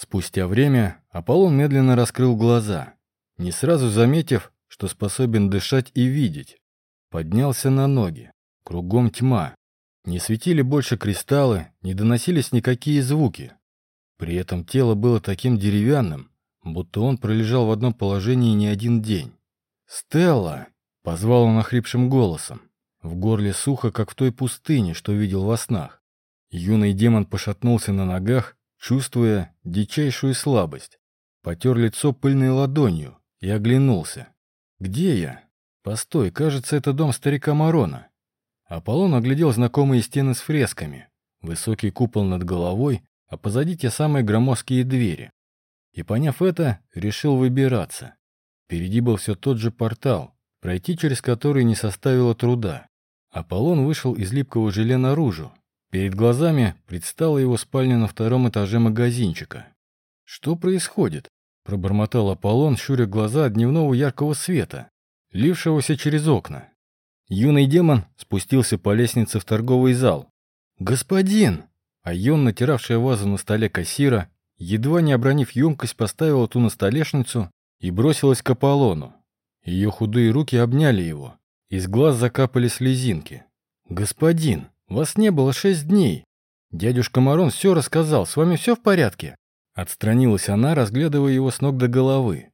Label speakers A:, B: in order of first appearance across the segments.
A: Спустя время Аполлон медленно раскрыл глаза, не сразу заметив, что способен дышать и видеть. Поднялся на ноги. Кругом тьма. Не светили больше кристаллы, не доносились никакие звуки. При этом тело было таким деревянным, будто он пролежал в одном положении не один день. «Стелла!» — позвал он охрипшим голосом. В горле сухо, как в той пустыне, что видел во снах. Юный демон пошатнулся на ногах, чувствуя дичайшую слабость. Потер лицо пыльной ладонью и оглянулся. «Где я?» «Постой, кажется, это дом старика Марона». Аполлон оглядел знакомые стены с фресками, высокий купол над головой, а позади те самые громоздкие двери. И, поняв это, решил выбираться. Впереди был все тот же портал, пройти через который не составило труда. Аполлон вышел из липкого желе наружу. Перед глазами предстала его спальня на втором этаже магазинчика. «Что происходит?» — пробормотал Аполлон, щуря глаза от дневного яркого света, лившегося через окна. Юный демон спустился по лестнице в торговый зал. «Господин!» А Йон, натиравшая вазу на столе кассира, едва не обронив емкость, поставила ту на столешницу и бросилась к Аполлону. Ее худые руки обняли его. Из глаз закапали слезинки. «Господин, вас не было шесть дней. Дядюшка Марон все рассказал, с вами все в порядке?» Отстранилась она, разглядывая его с ног до головы.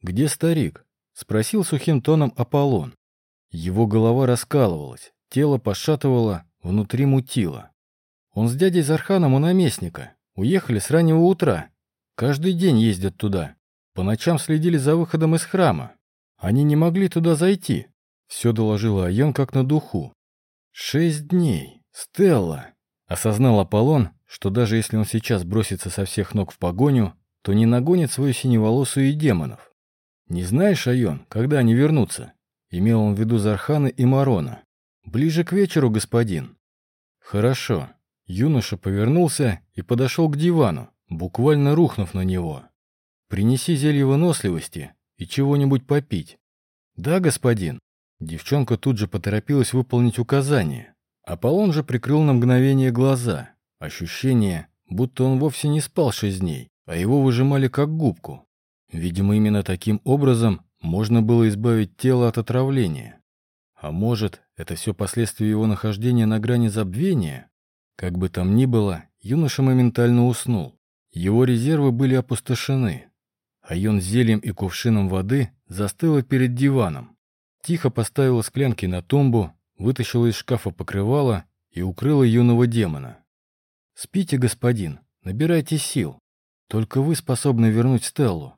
A: «Где старик?» — спросил сухим тоном Аполлон. Его голова раскалывалась, тело пошатывало, внутри мутило. Он с дядей Зарханом у наместника. Уехали с раннего утра. Каждый день ездят туда. По ночам следили за выходом из храма. Они не могли туда зайти. Все доложила Айон как на духу. Шесть дней. Стелла. Осознал Аполлон, что даже если он сейчас бросится со всех ног в погоню, то не нагонит свою синеволосую демонов. «Не знаешь, Айон, когда они вернутся?» Имел он в виду Зархана и Марона. «Ближе к вечеру, господин». «Хорошо». Юноша повернулся и подошел к дивану, буквально рухнув на него. «Принеси зелье выносливости и чего-нибудь попить». «Да, господин». Девчонка тут же поторопилась выполнить указание. Аполлон же прикрыл на мгновение глаза. Ощущение, будто он вовсе не спал шесть дней, а его выжимали как губку. Видимо, именно таким образом можно было избавить тело от отравления. А может, это все последствия его нахождения на грани забвения? Как бы там ни было, юноша моментально уснул. Его резервы были опустошены. А с зельем и кувшином воды застыла перед диваном. Тихо поставила склянки на тумбу, вытащила из шкафа покрывало и укрыла юного демона. «Спите, господин, набирайте сил. Только вы способны вернуть Стеллу.